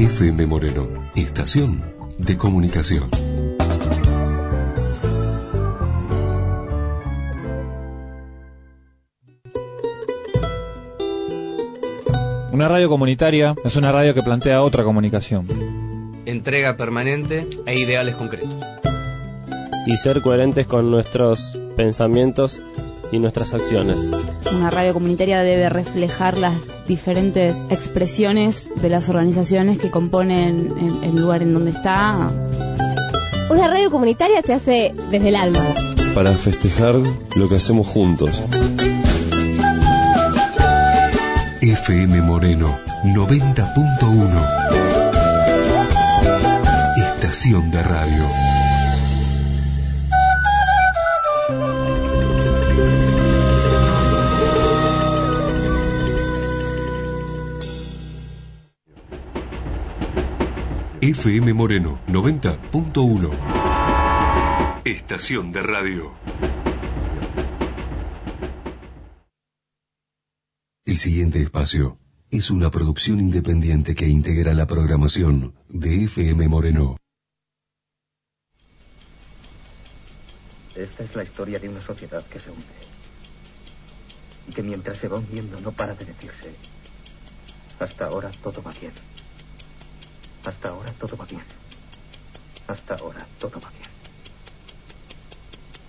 FM Moreno, estación de comunicación. Una radio comunitaria es una radio que plantea otra comunicación. Entrega permanente e ideales concretos. Y ser coherentes con nuestros pensamientos y nuestras acciones. Una radio comunitaria debe reflejar las diferentes expresiones de las organizaciones que componen el lugar en donde está. Una radio comunitaria se hace desde el alma. Para festejar lo que hacemos juntos. FM Moreno 90.1 Estación de radio. FM Moreno 90.1 Estación de radio. El siguiente espacio es una producción independiente que integra la programación de FM Moreno. Esta es la historia de una sociedad que se hunde. Y que mientras se va hundiendo no para de decirse. Hasta ahora todo va bien. Hasta ahora todo va bien. Hasta ahora todo va bien.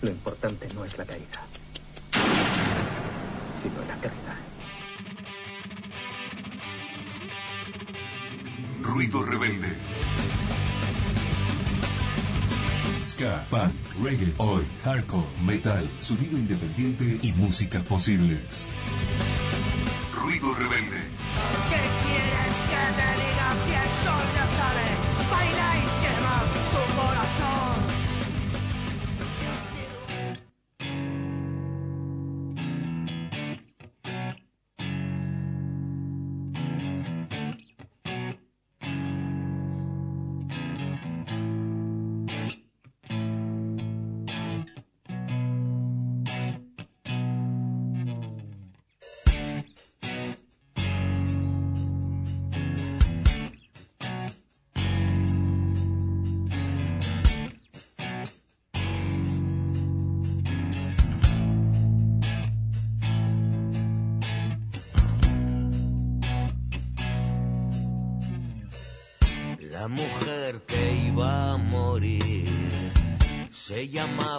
Lo importante no es la caída, sino el aterrizaje. Ruido rebelde. Ska, punk, reggae, oi, hardcore, metal, sonido independiente y músicas posibles. Ruido rebelde. ¿Qué quieres te diga si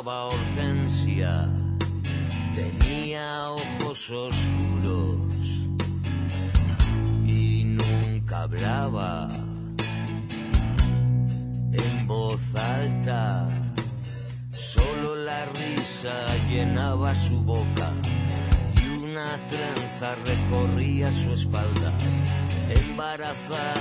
llamaba Hortensia, tenía ojos oscuros y nunca hablaba. En voz alta, solo la risa llenaba su boca y una trenza recorría su espalda. Embarazada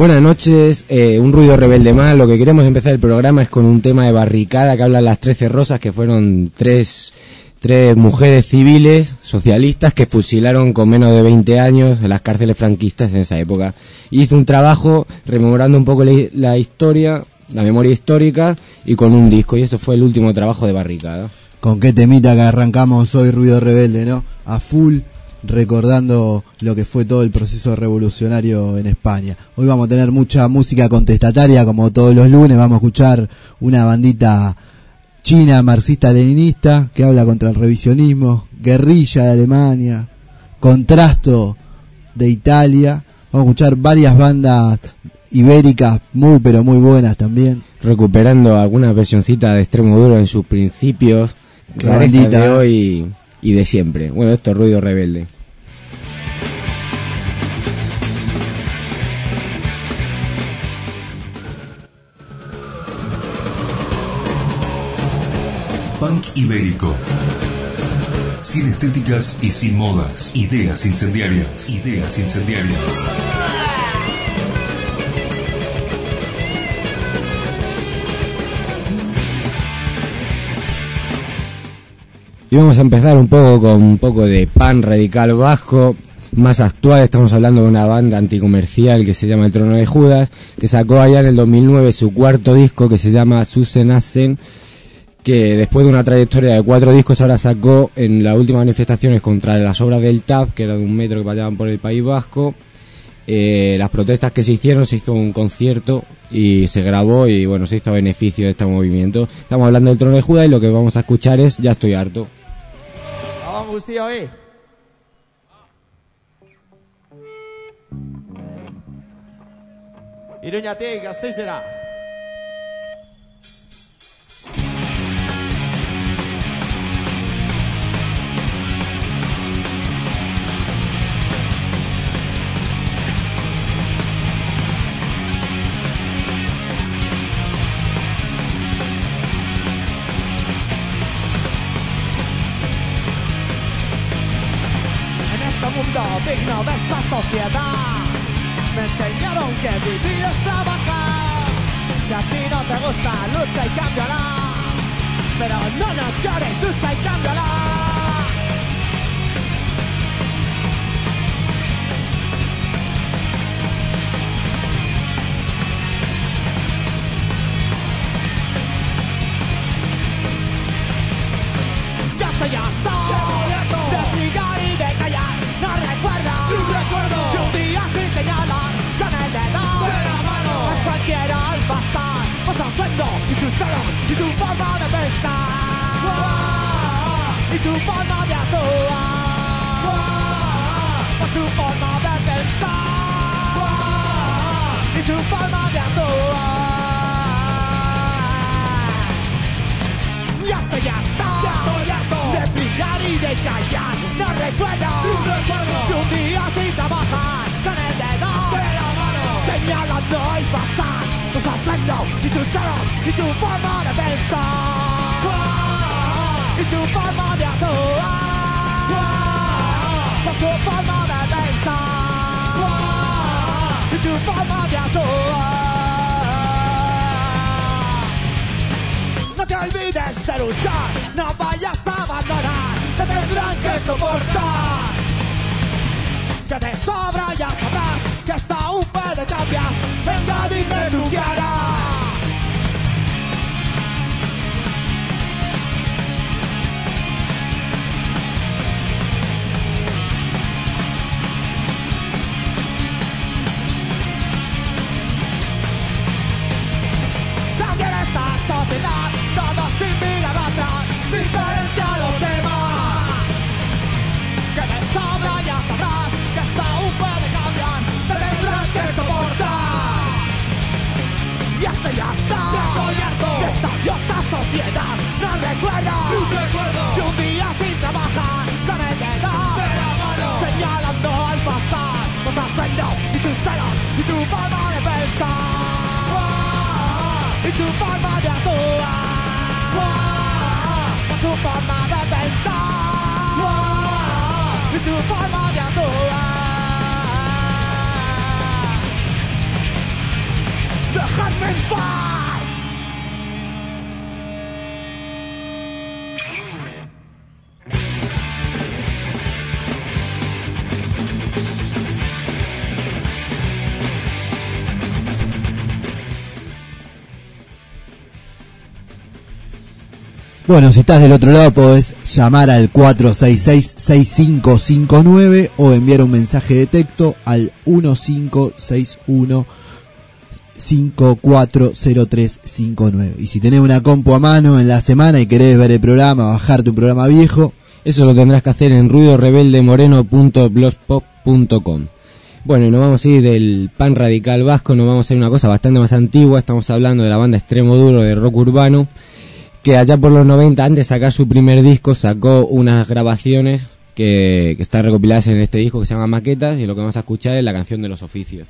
Buenas noches, eh, un ruido rebelde más. Lo que queremos empezar el programa es con un tema de barricada que hablan las 13 rosas, que fueron tres, tres mujeres civiles socialistas que fusilaron con menos de 20 años en las cárceles franquistas en esa época. Hizo un trabajo rememorando un poco la, la historia, la memoria histórica y con un disco. Y eso fue el último trabajo de barricada. Con qué temita que arrancamos hoy Ruido Rebelde, ¿no? A full recordando lo que fue todo el proceso revolucionario en España. Hoy vamos a tener mucha música contestataria como todos los lunes, vamos a escuchar una bandita china marxista-leninista que habla contra el revisionismo, guerrilla de Alemania, contrasto de Italia, vamos a escuchar varias bandas ibéricas muy pero muy buenas también. Recuperando alguna versioncita de extremo duro en sus principios, rarezas bandita, de hoy y de siempre. Bueno, esto es ruido rebelde. Punk ibérico. Sin estéticas y sin modas. Ideas incendiarias. Ideas incendiarias. Y vamos a empezar un poco con un poco de pan radical vasco, más actual. Estamos hablando de una banda anticomercial que se llama El Trono de Judas, que sacó allá en el 2009 su cuarto disco que se llama Susen Asen, que después de una trayectoria de cuatro discos ahora sacó en las últimas manifestaciones contra las obras del TAP, que era de un metro que pasaban por el País Vasco. eh, las protestas que se hicieron, se hizo un concierto y se grabó y bueno, se hizo a beneficio de este movimiento. Estamos hablando del Trono de Judas y lo que vamos a escuchar es Ya estoy harto. Abang guztioi. Iruñatik, gazteizera. Trabajar Que a ti no te gusta, lucha y cámbiala Pero no nos llores, lucha y cámbiala pensar y su forma de actuar. Por su forma de pensar y su forma de actuar. Ya estoy harto, de brillar y de callar. No recuerdo, de un día sin trabajar con el dedo señalando el pasar. Los atuendo y sus celos y su forma de pensar Su forma de pensar y su forma de actuar. No te olvides de luchar, no vayas a abandonar, te tendrán que soportar. Que de sobra ya sabrás que hasta aún puede cambiar, venga dime tú qué Bueno, si estás del otro lado podés llamar al 466-6559 o enviar un mensaje de texto al 1561 540359. Y si tenés una compu a mano en la semana y querés ver el programa, bajarte un programa viejo, Eso lo tendrás que hacer en ruidorebeldemoreno.blogspot.com. Bueno, y nos vamos a ir del pan radical vasco, nos vamos a ir a una cosa bastante más antigua, estamos hablando de la banda Extremo Duro de rock urbano, que allá por los 90, antes de sacar su primer disco, sacó unas grabaciones que, que están recopiladas en este disco que se llama Maquetas, y lo que vamos a escuchar es la canción de los oficios.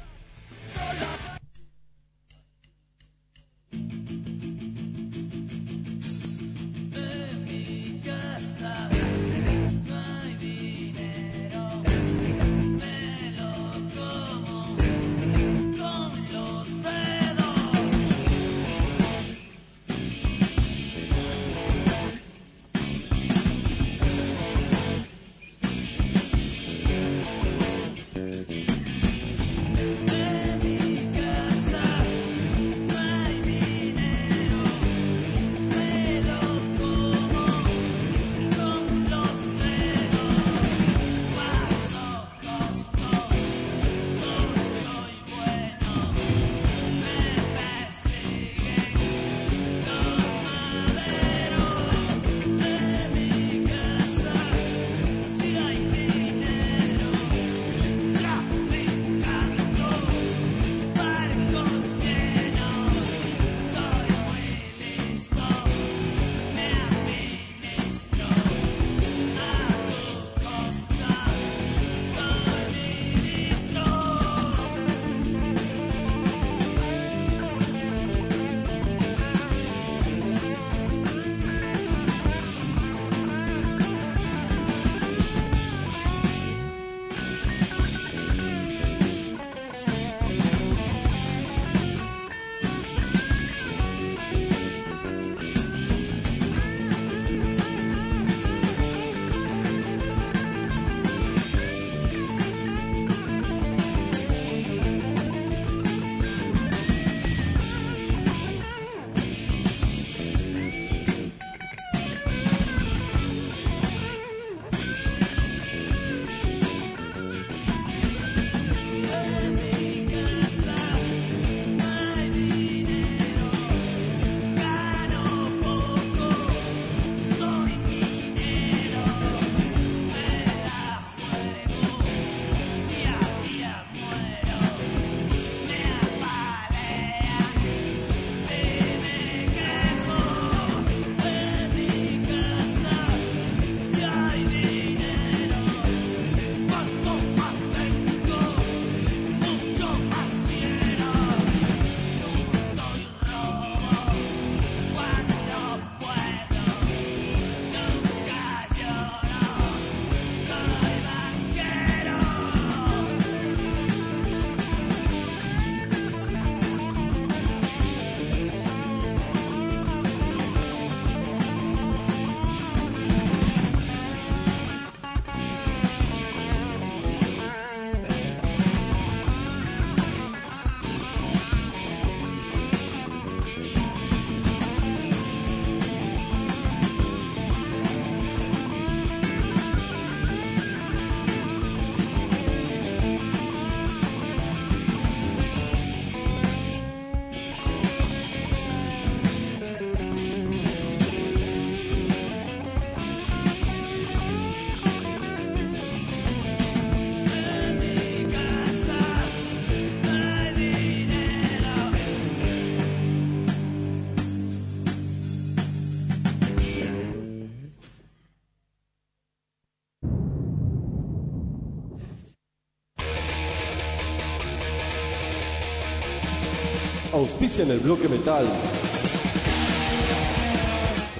Auspicia en el bloque metal.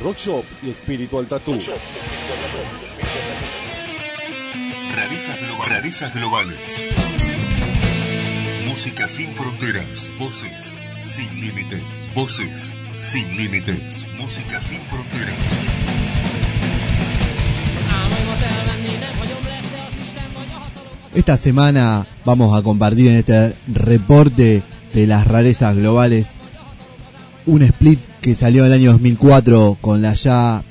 Rockshop y Espiritual Tattoo. Rarezas globales. Música sin fronteras. Voces sin límites. Voces sin límites. Música sin fronteras. Esta semana vamos a compartir en este reporte de las rarezas globales un split que salió en el año 2004 con la ya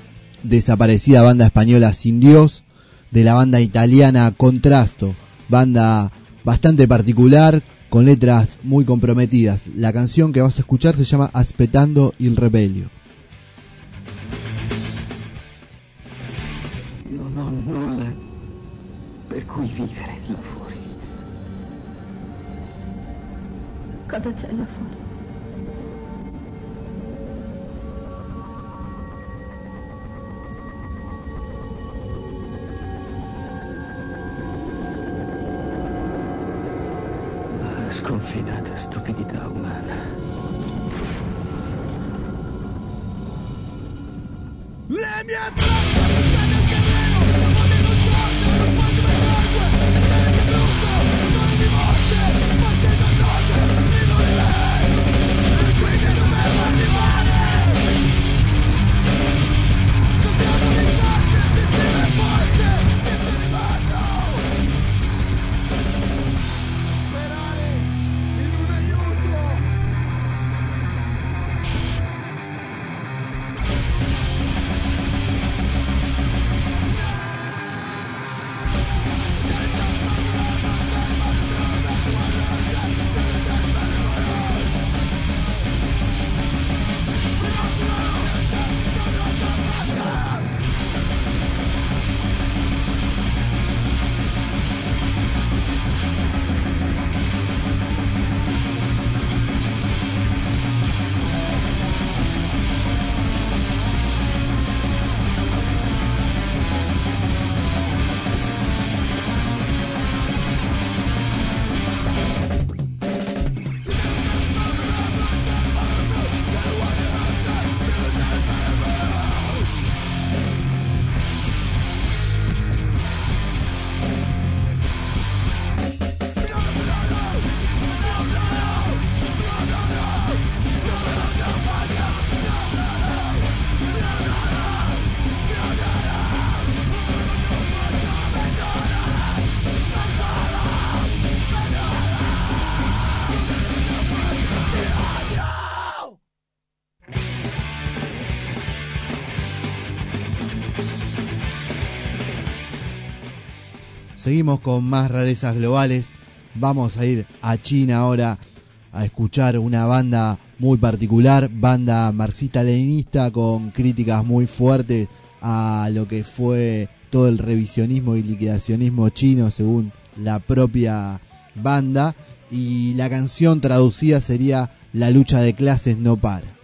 desaparecida banda española Sin Dios, de la banda italiana Contrasto, banda bastante particular, con letras muy comprometidas. La canción que vas a escuchar se llama Aspettando il Rebelio. Non ho nulla per cui vivere Cosa c'è là fuori? La sconfinata stupidità umana. Le mie braccia Seguimos con más rarezas globales. Vamos a ir a China ahora a escuchar una banda muy particular, banda marxista-leninista con críticas muy fuertes a lo que fue todo el revisionismo y liquidacionismo chino según la propia banda y la canción traducida sería La lucha de clases no para.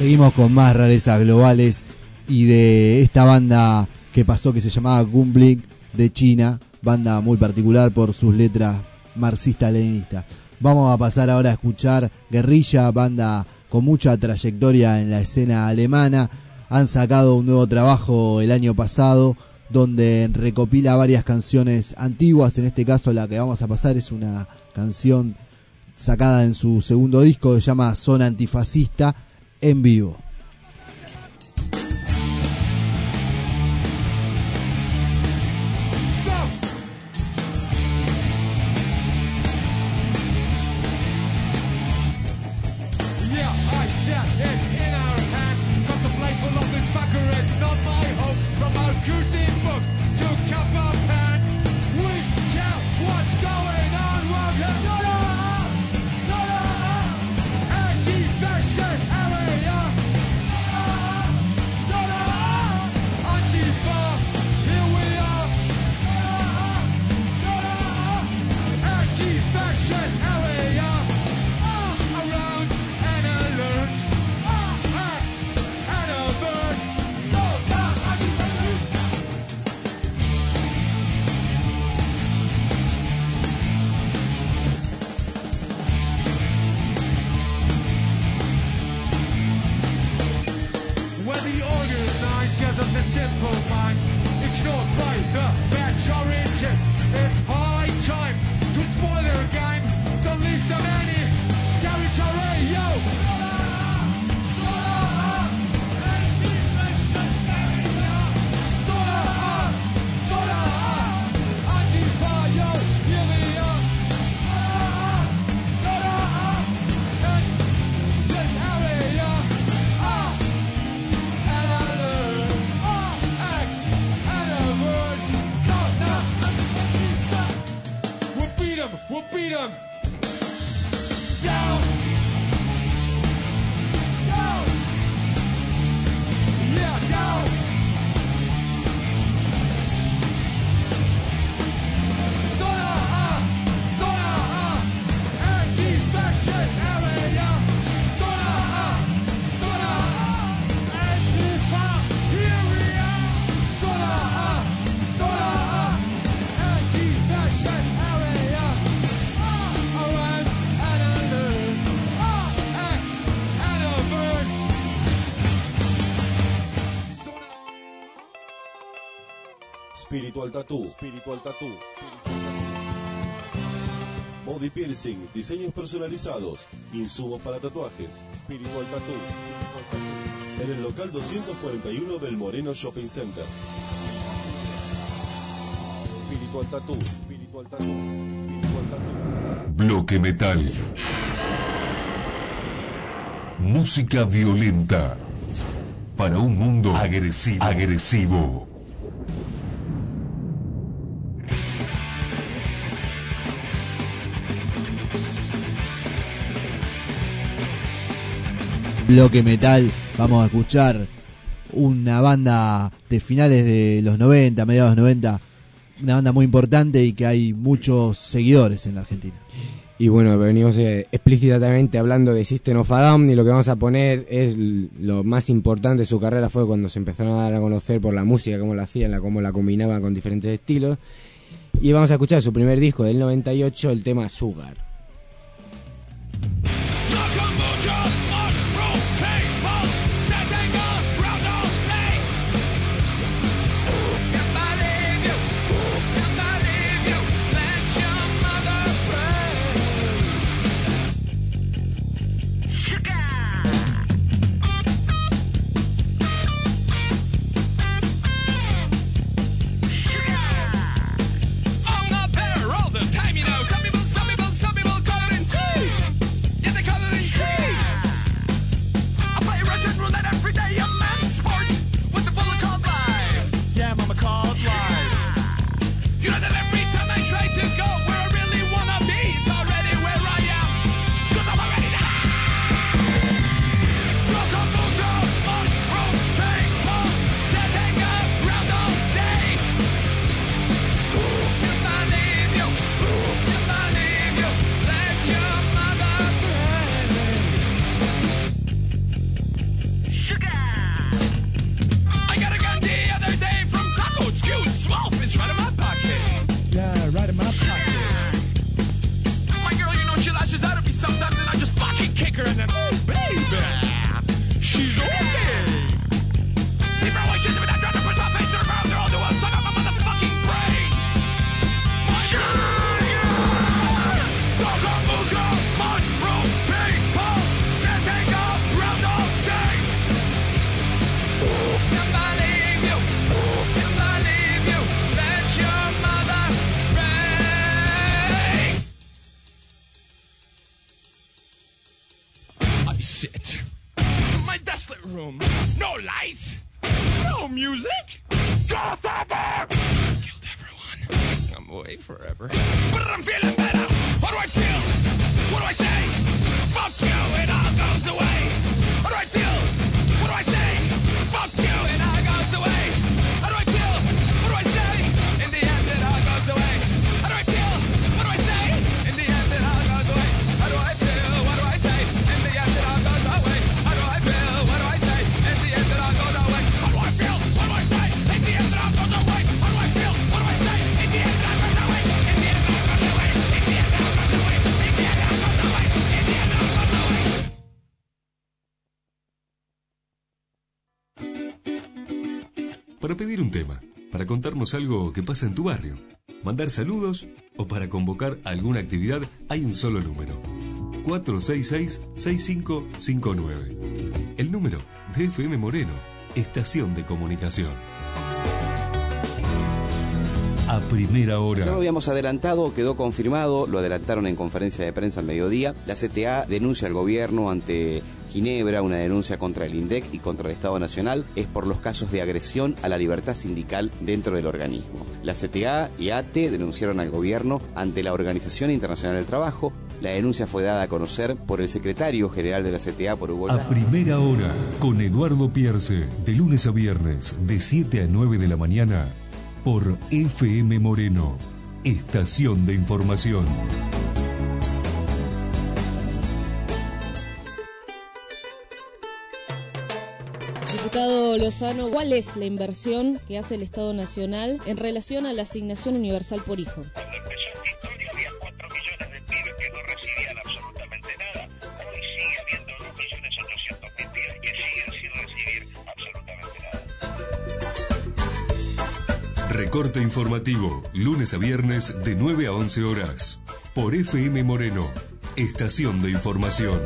Seguimos con más rarezas globales y de esta banda que pasó que se llamaba Gumblik de China, banda muy particular por sus letras marxista-leninistas. Vamos a pasar ahora a escuchar Guerrilla, banda con mucha trayectoria en la escena alemana. Han sacado un nuevo trabajo el año pasado donde recopila varias canciones antiguas. En este caso la que vamos a pasar es una canción sacada en su segundo disco que se llama Zona Antifascista en vivo. Spiritual Tattoo. Spiritual Tattoo. Body piercing, diseños personalizados, insumos para tatuajes. Spiritual Tattoo. En el local 241 del Moreno Shopping Center. Spiritual Tattoo. Spiritual Tattoo. Spiritual Tattoo. Bloque Metal. Música violenta. Para un mundo agresivo. Agresivo. Bloque metal vamos a escuchar una banda de finales de los 90, mediados de los 90, una banda muy importante y que hay muchos seguidores en la Argentina. Y bueno, venimos eh, explícitamente hablando de System of a Down y lo que vamos a poner es lo más importante de su carrera fue cuando se empezaron a dar a conocer por la música, cómo la hacían, cómo la combinaban con diferentes estilos. Y vamos a escuchar su primer disco del 98, el tema Sugar. Un tema, para contarnos algo que pasa en tu barrio, mandar saludos o para convocar alguna actividad, hay un solo número. 466-6559. El número de FM Moreno, Estación de Comunicación. A primera hora. Ya lo habíamos adelantado, quedó confirmado, lo adelantaron en conferencia de prensa al mediodía. La CTA denuncia al gobierno ante Ginebra una denuncia contra el INDEC y contra el Estado Nacional es por los casos de agresión a la libertad sindical dentro del organismo. La CTA y ATE denunciaron al gobierno ante la Organización Internacional del Trabajo. La denuncia fue dada a conocer por el secretario general de la CTA por Hugo A primera hora, con Eduardo Pierce, de lunes a viernes, de 7 a 9 de la mañana, por FM Moreno, Estación de Información. Diputado Lozano, ¿cuál es la inversión que hace el Estado Nacional en relación a la asignación universal por hijo? Recorte informativo, lunes a viernes de 9 a 11 horas, por FM Moreno, Estación de Información.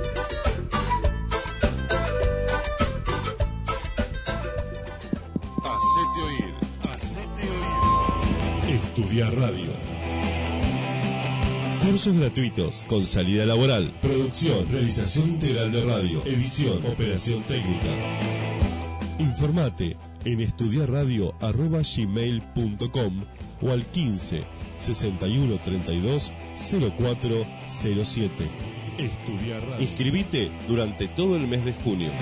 Hacete oír. Hacete oír. Estudiar radio. Cursos gratuitos con salida laboral, producción, realización integral de radio, edición, operación técnica. Informate en estudiarradio.gmail.com o al 15 61 32 0407. Estudiar radio. Inscribite durante todo el mes de junio.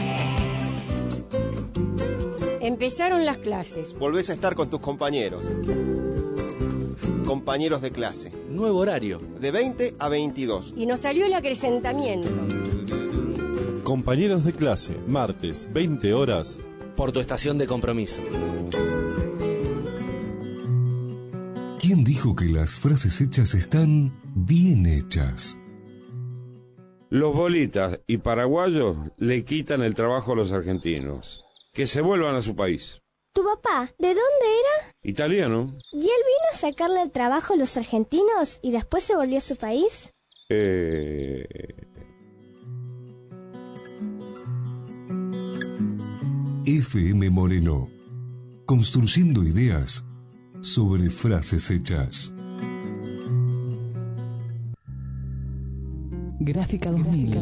Empezaron las clases. Volvés a estar con tus compañeros. Compañeros de clase. Nuevo horario. De 20 a 22. Y nos salió el acrecentamiento. Compañeros de clase, martes, 20 horas. Por tu estación de compromiso. ¿Quién dijo que las frases hechas están bien hechas? Los bolitas y paraguayos le quitan el trabajo a los argentinos. Que se vuelvan a su país. ¿Tu papá, de dónde era? Italiano. ¿Y él vino a sacarle el trabajo a los argentinos y después se volvió a su país? Eh... FM Moreno, construyendo ideas sobre frases hechas. Gráfica 2000.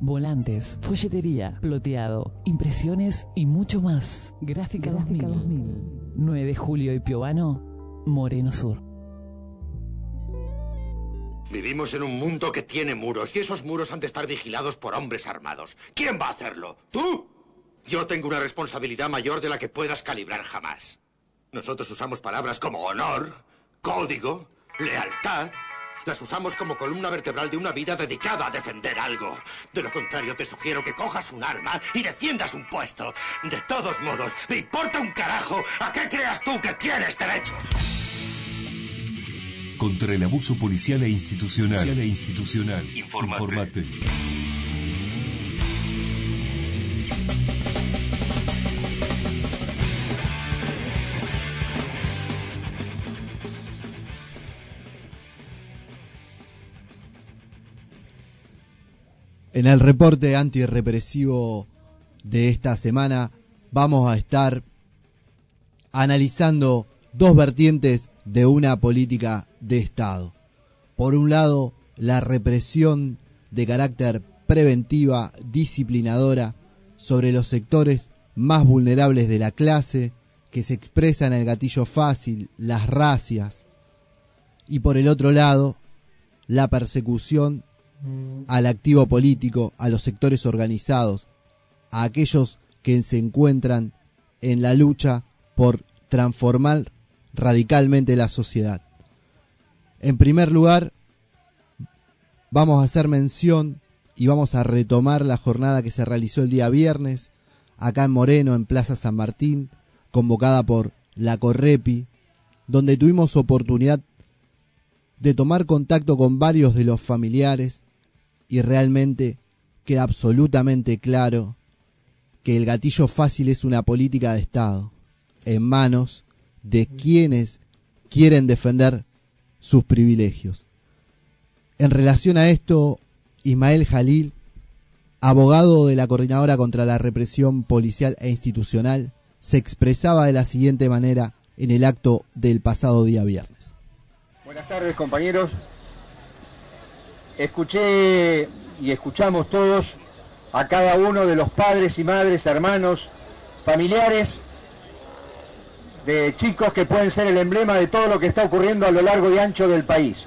Volantes, folletería, ploteado, impresiones y mucho más. Gráfica 2000. 9 de julio y Piovano, Moreno Sur. Vivimos en un mundo que tiene muros y esos muros han de estar vigilados por hombres armados. ¿Quién va a hacerlo? ¿Tú? Yo tengo una responsabilidad mayor de la que puedas calibrar jamás. Nosotros usamos palabras como honor, código, lealtad. Las usamos como columna vertebral de una vida dedicada a defender algo. De lo contrario, te sugiero que cojas un arma y defiendas un puesto. De todos modos, me importa un carajo a qué creas tú que tienes derecho. Contra el abuso policial e institucional. Policial e institucional. Informate. Informate. En el reporte antirrepresivo de esta semana vamos a estar analizando dos vertientes de una política de Estado. Por un lado, la represión de carácter preventiva, disciplinadora sobre los sectores más vulnerables de la clase, que se expresa en el gatillo fácil, las racias, y por el otro lado la persecución al activo político, a los sectores organizados, a aquellos que se encuentran en la lucha por transformar radicalmente la sociedad. En primer lugar, vamos a hacer mención y vamos a retomar la jornada que se realizó el día viernes, acá en Moreno, en Plaza San Martín, convocada por la Correpi, donde tuvimos oportunidad de tomar contacto con varios de los familiares y realmente queda absolutamente claro que el gatillo fácil es una política de Estado en manos de quienes quieren defender sus privilegios. En relación a esto, Ismael Jalil, abogado de la Coordinadora contra la Represión Policial e Institucional, se expresaba de la siguiente manera en el acto del pasado día viernes. Buenas tardes compañeros. Escuché y escuchamos todos a cada uno de los padres y madres, hermanos, familiares de chicos que pueden ser el emblema de todo lo que está ocurriendo a lo largo y ancho del país.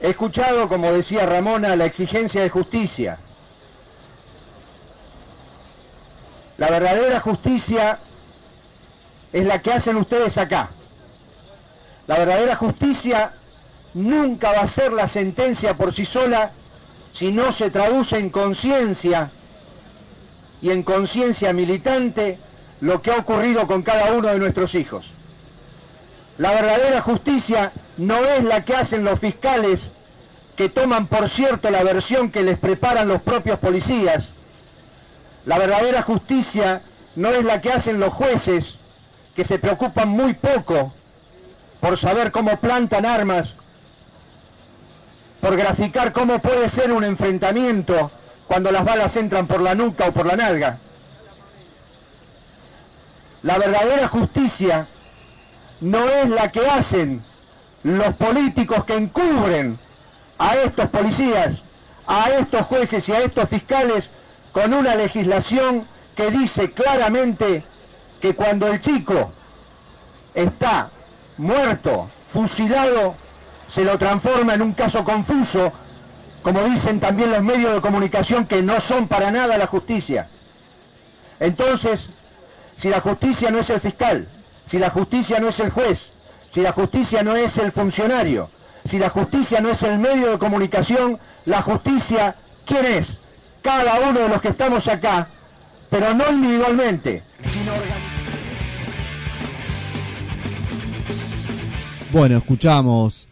He escuchado, como decía Ramona, la exigencia de justicia. La verdadera justicia es la que hacen ustedes acá. La verdadera justicia nunca va a ser la sentencia por sí sola si no se traduce en conciencia y en conciencia militante lo que ha ocurrido con cada uno de nuestros hijos. La verdadera justicia no es la que hacen los fiscales que toman por cierto la versión que les preparan los propios policías. La verdadera justicia no es la que hacen los jueces que se preocupan muy poco por saber cómo plantan armas, por graficar cómo puede ser un enfrentamiento cuando las balas entran por la nuca o por la nalga. La verdadera justicia no es la que hacen los políticos que encubren a estos policías, a estos jueces y a estos fiscales con una legislación que dice claramente que cuando el chico está muerto, fusilado, se lo transforma en un caso confuso, como dicen también los medios de comunicación que no son para nada la justicia. Entonces, si la justicia no es el fiscal, si la justicia no es el juez, si la justicia no es el funcionario, si la justicia no es el medio de comunicación, la justicia, ¿quién es? Cada uno de los que estamos acá, pero no individualmente, Bueno, escuchamos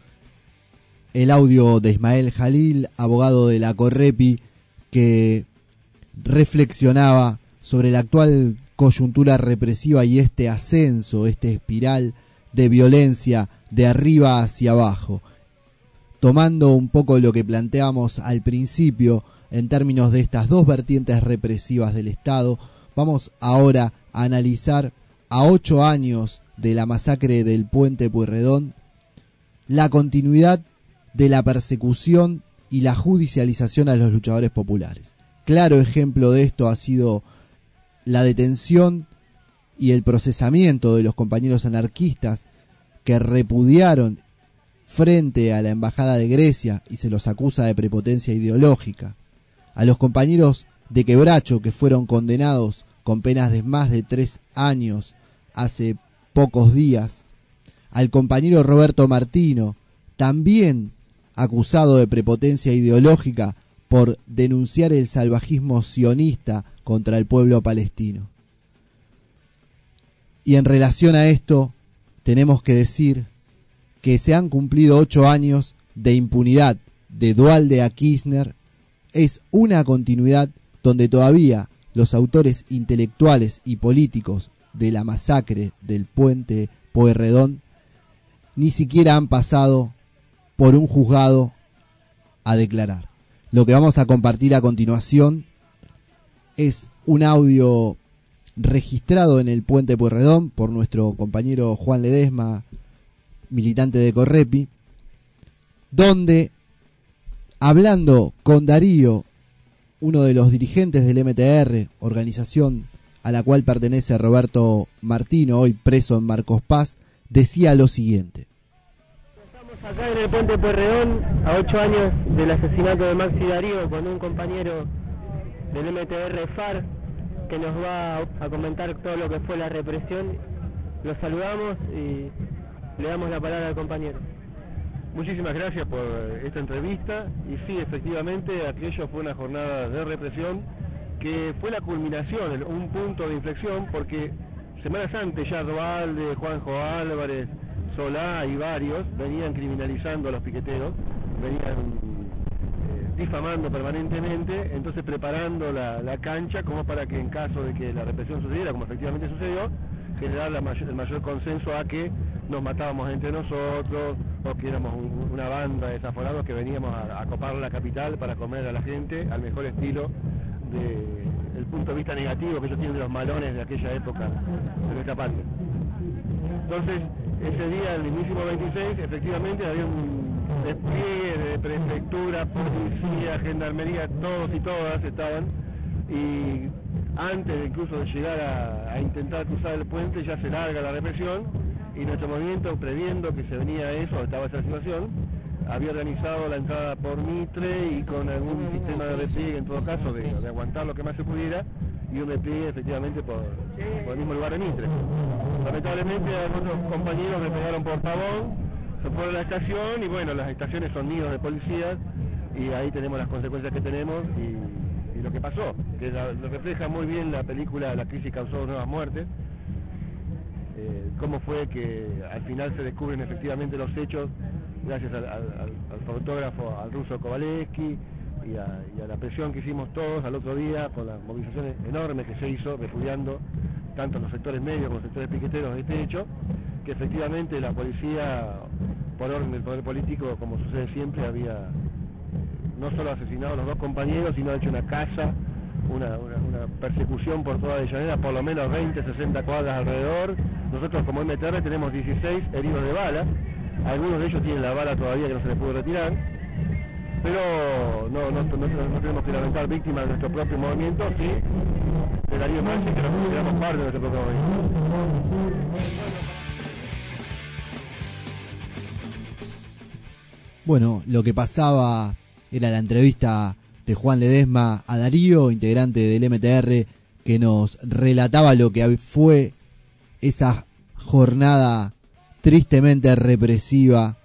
el audio de Ismael Jalil, abogado de la Correpi, que reflexionaba sobre la actual coyuntura represiva y este ascenso, este espiral de violencia de arriba hacia abajo. Tomando un poco lo que planteamos al principio en términos de estas dos vertientes represivas del Estado, vamos ahora a analizar a ocho años de la masacre del puente Pueyrredón, la continuidad de la persecución y la judicialización a los luchadores populares. Claro ejemplo de esto ha sido la detención y el procesamiento de los compañeros anarquistas que repudiaron frente a la Embajada de Grecia y se los acusa de prepotencia ideológica, a los compañeros de Quebracho que fueron condenados con penas de más de tres años hace pocos días, al compañero Roberto Martino, también acusado de prepotencia ideológica por denunciar el salvajismo sionista contra el pueblo palestino. Y en relación a esto, tenemos que decir que se han cumplido ocho años de impunidad de Dualde a Kirchner, es una continuidad donde todavía los autores intelectuales y políticos de la masacre del puente Pueyrredón ni siquiera han pasado por un juzgado a declarar. Lo que vamos a compartir a continuación es un audio registrado en el puente Pueyrredón por nuestro compañero Juan Ledesma, militante de Correpi, donde hablando con Darío, uno de los dirigentes del MTR, organización a la cual pertenece Roberto Martino, hoy preso en Marcos Paz, decía lo siguiente. Acá en el puente Puerredón, a ocho años del asesinato de Maxi Darío, con un compañero del MTR FAR que nos va a comentar todo lo que fue la represión. Lo saludamos y le damos la palabra al compañero. Muchísimas gracias por esta entrevista y sí, efectivamente, aquello fue una jornada de represión que fue la culminación, un punto de inflexión, porque semanas antes ya Roalde, Juanjo Álvarez, Solá y varios venían criminalizando a los piqueteros, venían eh, difamando permanentemente, entonces preparando la, la cancha como para que en caso de que la represión sucediera, como efectivamente sucedió, generar el mayor consenso a que nos matábamos entre nosotros o que éramos un- una banda de desaforados que veníamos a, a copar la capital para comer a la gente al mejor estilo de- el punto de vista negativo que ellos tienen de los malones de aquella época de nuestra patria. Entonces, ese día, el mismísimo 26, efectivamente había un despliegue de prefectura, policía, gendarmería, todos y todas estaban. Y antes incluso de llegar a, intentar cruzar el puente, ya se larga la represión. Y nuestro movimiento, previendo que se venía eso, estaba esa situación, había organizado la entrada por Mitre y con algún sistema de repliegue, en todo caso, de aguantar lo que más se pudiera, y un repliegue efectivamente por, por el mismo lugar de Mitre. Lamentablemente algunos compañeros me pegaron por Pavón, se fueron a la estación y bueno, las estaciones son nidos de policías y ahí tenemos las consecuencias que tenemos y, y lo que pasó, que la- lo refleja muy bien la película La crisis causó nuevas muertes, eh, cómo fue que al final se descubren efectivamente los hechos gracias al, al- fotógrafo, al ruso Kovalevsky y a, la presión que hicimos todos al otro día con la movilización enorme que se hizo repudiando tanto los sectores medios como los sectores piqueteros de este hecho, que efectivamente la policía, por orden del poder político, como sucede siempre, había eh, no solo asesinado a los dos compañeros, sino hecho una casa, una persecución por toda Avellaneda, por lo menos 20, 60 cuadras alrededor. Nosotros como MTR tenemos 16 heridos de bala, algunos de ellos tienen la bala todavía que no se les pudo retirar, pero no, no, no- no- no tenemos que lamentar víctimas de nuestro propio movimiento, sí, de Darío Maxi, que nos consideramos parte de nuestro propio movimiento. Bueno, lo que pasaba era la entrevista de Juan Ledesma a Darío, integrante del MTR, que nos relataba lo que fue esa jornada tristemente represiva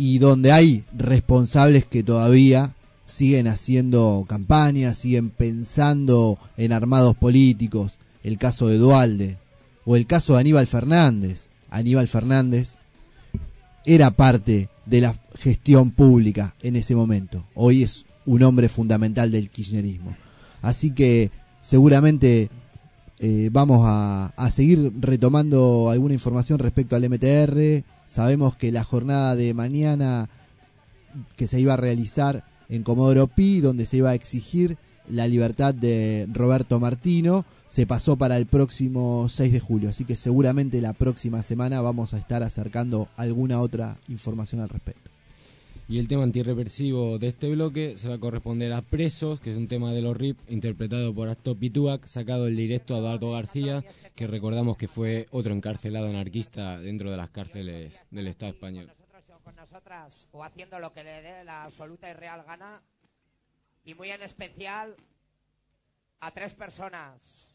y donde hay responsables que todavía siguen haciendo campañas, siguen pensando en armados políticos, el caso de Dualde o el caso de Aníbal Fernández. Aníbal Fernández era parte de la gestión pública en ese momento. Hoy es un hombre fundamental del kirchnerismo. Así que seguramente eh, vamos a, a seguir retomando alguna información respecto al MTR. Sabemos que la jornada de mañana que se iba a realizar en Comodoro Pi, donde se iba a exigir la libertad de Roberto Martino, se pasó para el próximo 6 de julio. Así que seguramente la próxima semana vamos a estar acercando alguna otra información al respecto. Y el tema antirrepresivo de este bloque se va a corresponder a Presos, que es un tema de los RIP interpretado por Astor Pituac, sacado del directo a Eduardo García, que recordamos que fue otro encarcelado anarquista dentro de las cárceles del Estado español. con nosotras o haciendo lo que le dé la absoluta y real gana y muy en especial a tres personas.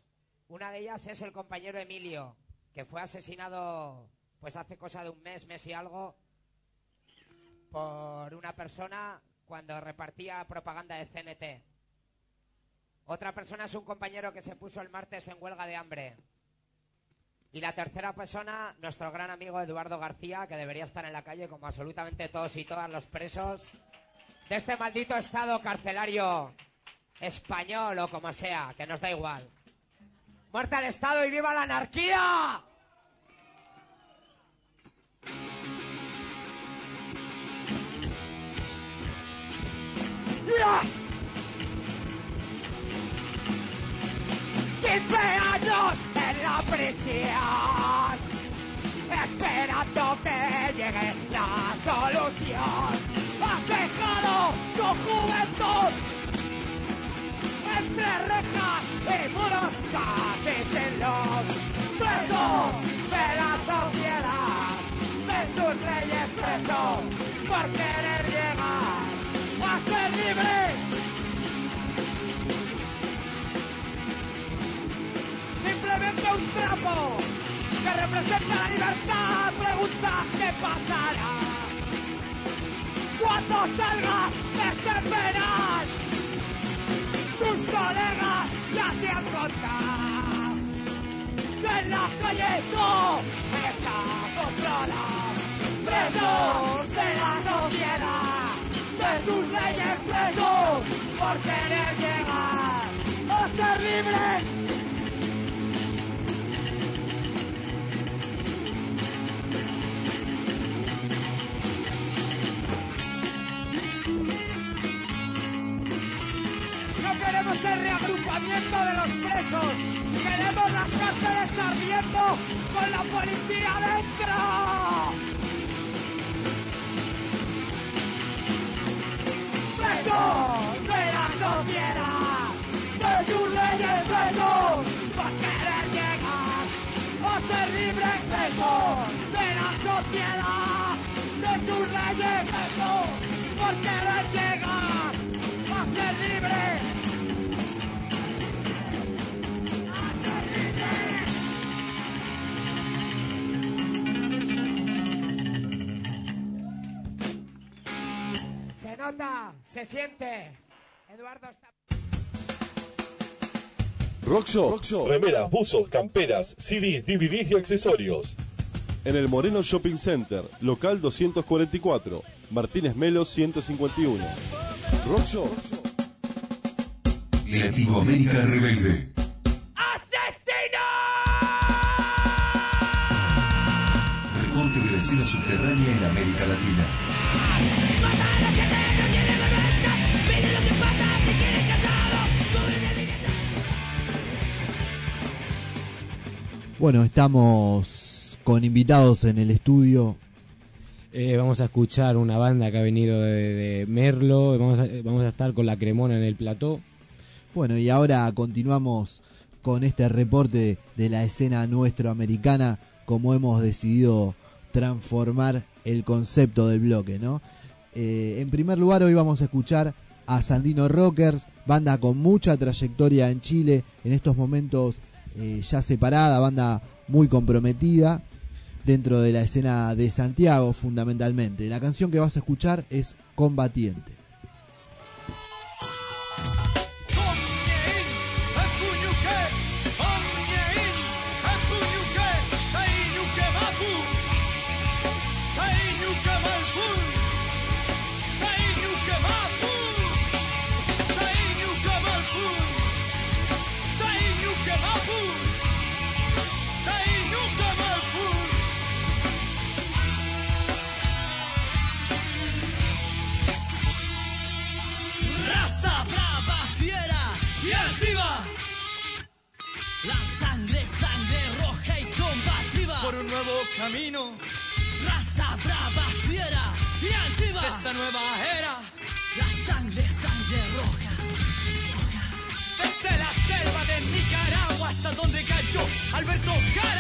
Una de ellas es el compañero Emilio, que fue asesinado pues hace cosa de un mes, mes y algo, por una persona cuando repartía propaganda de CNT. Otra persona es un compañero que se puso el martes en huelga de hambre. Y la tercera persona, nuestro gran amigo Eduardo García, que debería estar en la calle como absolutamente todos y todas los presos de este maldito estado carcelario español o como sea, que nos da igual. ¡Muerte al Estado y viva la anarquía! 15 años en la prisión esperando que llegue la solución. Has dejado tu juventud entre rejas y muros casi sin luz. De la sociedad, de sus leyes preso por querer ser libre. Simplemente un trapo que representa la libertad. Preguntas qué pasará cuando salgas de este penal. Tus colegas ya te han contado en la calle no está controlado. Presos de la sociedad, sus leyes presos por querer llegar a ser libres. No queremos el reagrupamiento de los presos. Queremos las cárceles ardiendo con la policía dentro. De la sociedad, de sus leyes presos, por querer llegar a ser libres presos de la sociedad, de sus leyes presos, por querer llegar a ser libres. Nota, se siente. Eduardo está. Rockshop, remeras, buzos, camperas, CDs, DVDs y accesorios. En el Moreno Shopping Center, local 244, Martínez Melo 151. Rockshop. Latinoamérica Rebelde. Reporte de la escena subterránea en América Latina. Bueno, estamos con invitados en el estudio. Eh, vamos a escuchar una banda que ha venido de, de Merlo. Vamos a, vamos a estar con la Cremona en el plató. Bueno, y ahora continuamos con este reporte de la escena nuestroamericana, como hemos decidido transformar el concepto del bloque, ¿no? Eh, en primer lugar, hoy vamos a escuchar a Sandino Rockers, banda con mucha trayectoria en Chile, en estos momentos eh, ya separada, banda muy comprometida dentro de la escena de Santiago fundamentalmente. La canción que vas a escuchar es Combatiente. Alberto Gal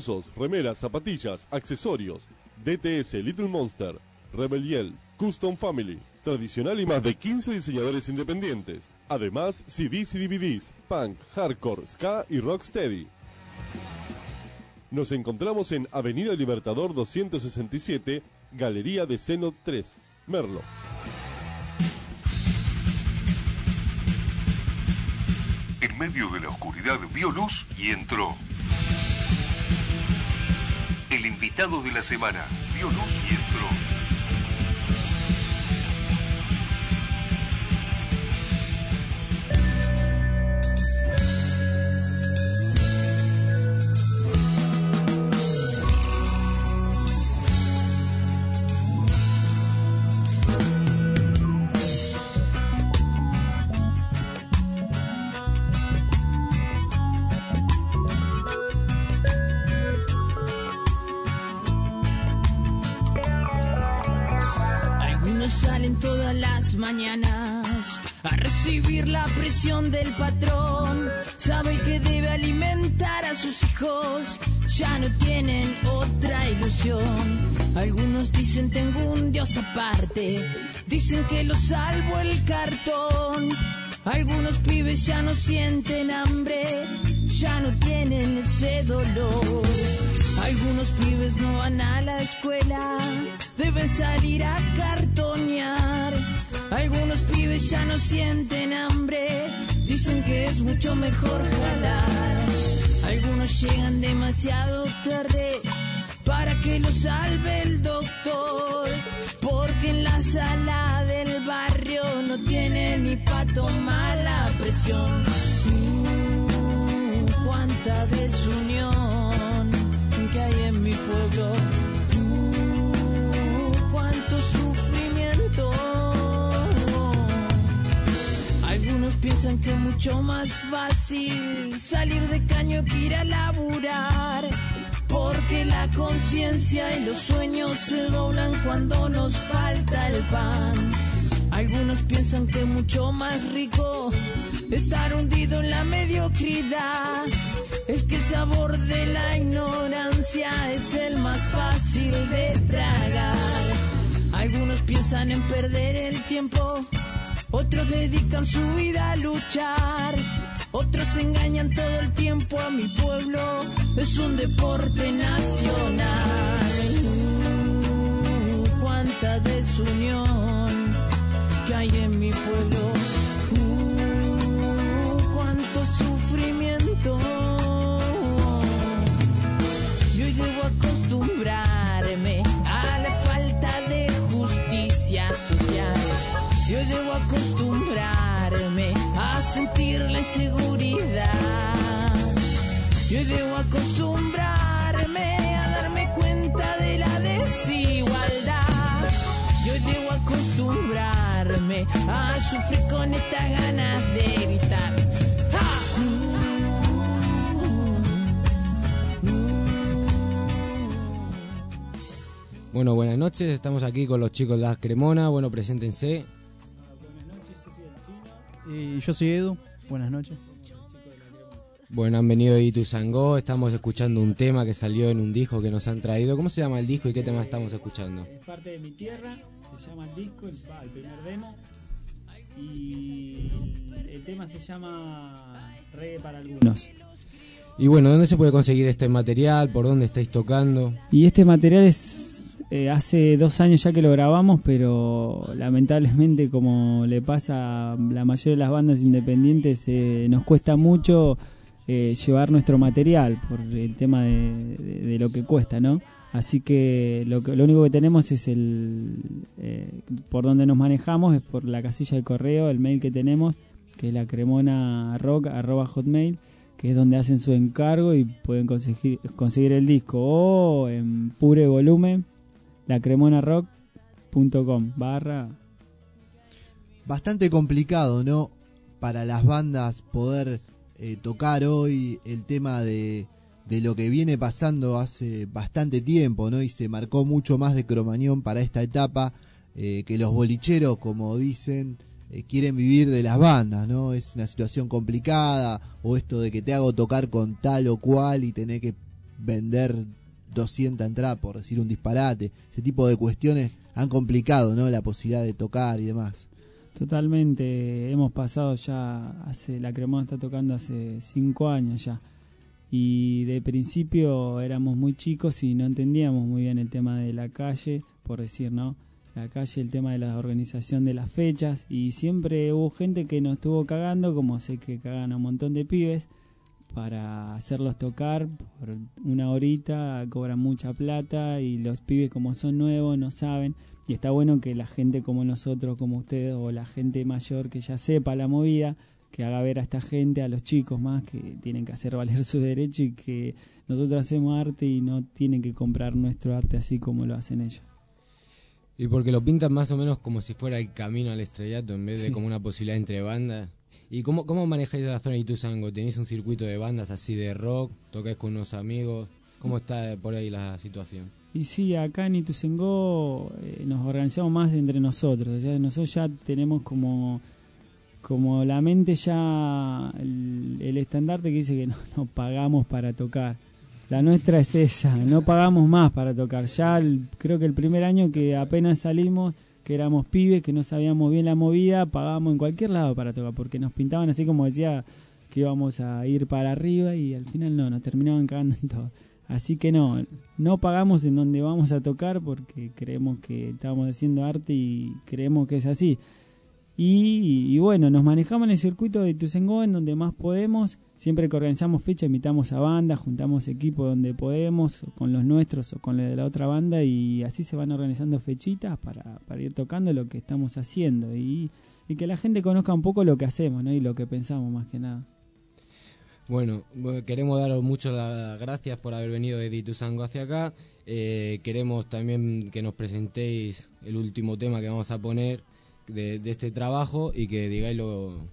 Buzos, remeras, zapatillas, accesorios. DTS Little Monster, Rebel Custom Family, tradicional y más de 15 diseñadores independientes. Además, CDs y DVDs, punk, hardcore, ska y rocksteady. Nos encontramos en Avenida Libertador 267, Galería de Seno 3, Merlo. En medio de la oscuridad vio luz y entró. El invitado de la semana vio luz y Algunos salen todas las mañanas a recibir la presión del patrón. Saben que debe alimentar a sus hijos, ya no tienen otra ilusión. Algunos dicen tengo un Dios aparte, dicen que lo salvo el cartón. Algunos pibes ya no sienten hambre, ya no tienen ese dolor. Algunos pibes no van a la escuela, deben salir a cartonear. Algunos pibes ya no sienten hambre, dicen que es mucho mejor jalar. Algunos llegan demasiado tarde para que los salve el doctor, porque en la sala del barrio no tienen ni pa' tomar la presión. Cuánta desunión cuánto sufrimiento. Algunos piensan que es mucho más fácil salir de caño que ir a laburar. Porque la conciencia y los sueños se doblan cuando nos falta el pan. Algunos piensan que es mucho más rico estar hundido en la mediocridad. Es que el sabor de la ignorancia es el más fácil de tragar. Algunos piensan en perder el tiempo, otros dedican su vida a luchar. Otros engañan todo el tiempo a mi pueblo, es un deporte nacional. Cuánta desunión que hay en mi pueblo. A sufrir con estas ganas de gritar. Bueno, buenas noches, estamos aquí con los chicos de la Cremona. Bueno, preséntense. Y yo soy Edu, buenas noches. Bueno, han venido de Ituzangó, estamos escuchando un tema que salió en un disco que nos han traído. ¿Cómo se llama el disco y qué tema estamos escuchando? Es parte de mi tierra, se llama el disco, el, el primer demo. Y el tema se llama Reggae para algunos. Y bueno, ¿dónde se puede conseguir este material? ¿Por dónde estáis tocando? Y este material es eh, hace dos años ya que lo grabamos, pero lamentablemente como le pasa a la mayoría de las bandas independientes, eh, nos cuesta mucho eh, llevar nuestro material por el tema de, de- de lo que cuesta, ¿no? Así que lo, que, lo único que tenemos es el eh, por donde nos manejamos, es por la casilla de correo, el mail que tenemos, que es la cremona rock arroba hotmail, que es donde hacen su encargo y pueden conseguir, conseguir el disco o en pure volumen lacremonarock.com barra Bastante complicado, ¿no? Para las bandas poder eh, tocar hoy el tema de, de lo que viene pasando hace bastante tiempo, ¿no? Y se marcó mucho más de Cromañón para esta etapa, eh, que los bolicheros, como dicen, eh, quieren vivir de las bandas, ¿no? Es una situación complicada, o esto de que te hago tocar con tal o cual y tener que vender 200 entradas, por decir un disparate. Ese tipo de cuestiones han complicado, ¿no? La posibilidad de tocar y demás. Totalmente, hemos pasado ya, hace la Cremona está tocando hace cinco años ya. Y de principio éramos muy chicos y no entendíamos muy bien el tema de la calle, por decir, ¿no? La calle, el tema de la organización de las fechas. Y siempre hubo gente que nos estuvo cagando, como sé que cagan a un montón de pibes, para hacerlos tocar por una horita, cobran mucha plata y los pibes como son nuevos no saben. Y está bueno que la gente como nosotros, como ustedes, o la gente mayor que ya sepa la movida, que haga ver a esta gente, a los chicos más, que tienen que hacer valer su derecho y que nosotros hacemos arte y no tienen que comprar nuestro arte así como lo hacen ellos. Y porque lo pintan más o menos como si fuera el camino al estrellato en vez de como una posibilidad entre bandas. ¿Y cómo, cómo manejáis la zona de Ituzaingó? ¿Tenéis un circuito de bandas así de rock? ¿Tocáis con unos amigos? ¿Cómo está por ahí la situación? Y sí, acá en Ituzaingó eh, nos organizamos más entre nosotros. Ya, nosotros ya tenemos como, como la mente ya el, estandarte que dice que no, pagamos para tocar. La nuestra es esa, no pagamos más para tocar. Ya creo que el primer año que apenas salimos, que éramos pibes, que no sabíamos bien la movida, pagábamos en cualquier lado para tocar, porque nos pintaban así como decía que íbamos a ir para arriba y al final no, nos terminaban cagando en todo. Así que no, no pagamos en donde vamos a tocar porque creemos que estamos haciendo arte y creemos que es así. Y, bueno, nos manejamos en el circuito de Ituzaingó en donde más podemos. Siempre que organizamos fecha, invitamos a bandas, juntamos equipos donde podemos, con los nuestros o con los de la otra banda, y así se van organizando fechitas para, ir tocando lo que estamos haciendo y, que la gente conozca un poco lo que hacemos ¿no? y lo que pensamos más que nada. Bueno, bu- queremos daros muchas gracias por haber venido de Ituzaingó hacia acá. Eh, queremos también que nos presentéis el último tema que vamos a poner de, de este trabajo y que digáis lo...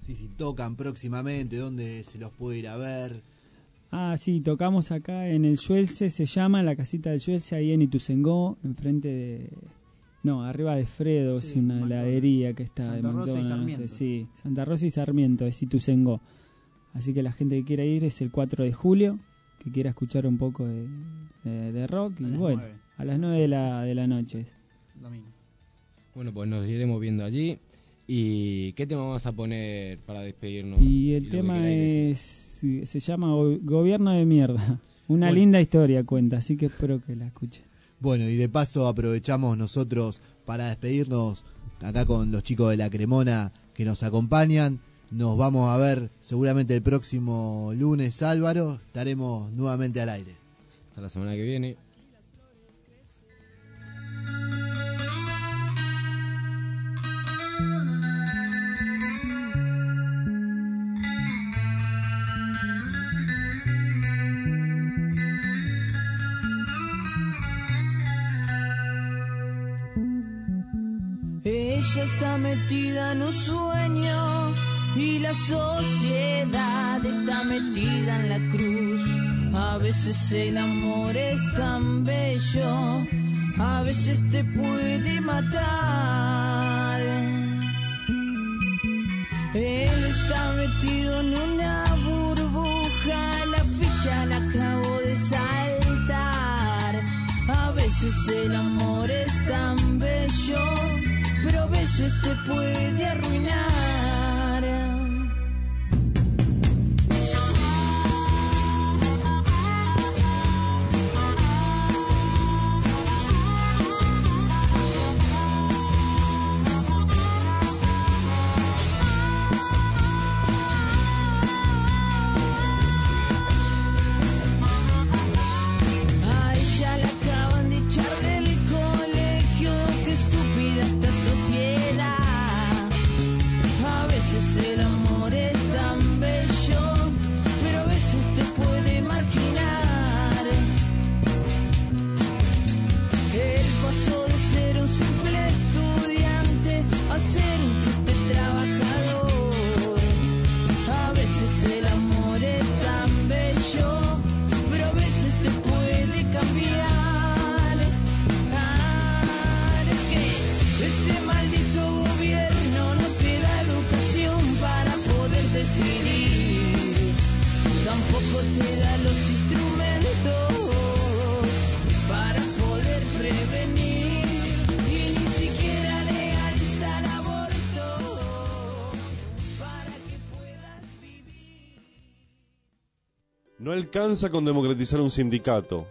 Sí, si tocan próximamente, dónde se los puede ir a ver. Ah, sí, tocamos acá en el Yuelce, se llama la casita del Yuelce, ahí en Ituzaingó, enfrente de... No, arriba de Fredo, es una heladería que está de Santa Rosa y Sarmiento. Sí, Santa Rosa y Sarmiento, es Ituzaingó. Así que la gente que quiera ir es el 4 de julio, que quiera escuchar un poco de, de- de rock. Y A bueno, a las 9 de la, de la noche. Domingo. Bueno, pues nos iremos viendo allí. ¿Y qué tema vamos a poner para despedirnos? Y el tema es se llama Go- Gobierno de Mierda. Una Bueno. linda historia cuenta, así que espero que la escuchen. Bueno, y de paso aprovechamos nosotros para despedirnos acá con los chicos de la Cremona que nos acompañan. Nos vamos a ver seguramente el próximo lunes, Álvaro. Estaremos nuevamente al aire. Hasta la semana que viene. Está metida en un sueño y la sociedad está metida en la cruz. A veces el amor es tan bello, a veces te puede matar. Él está metido en una burbuja, la ficha la acabo de saltar. A veces el amor es tan bello, veces te puede arruinar. No alcanza con democratizar un sindicato.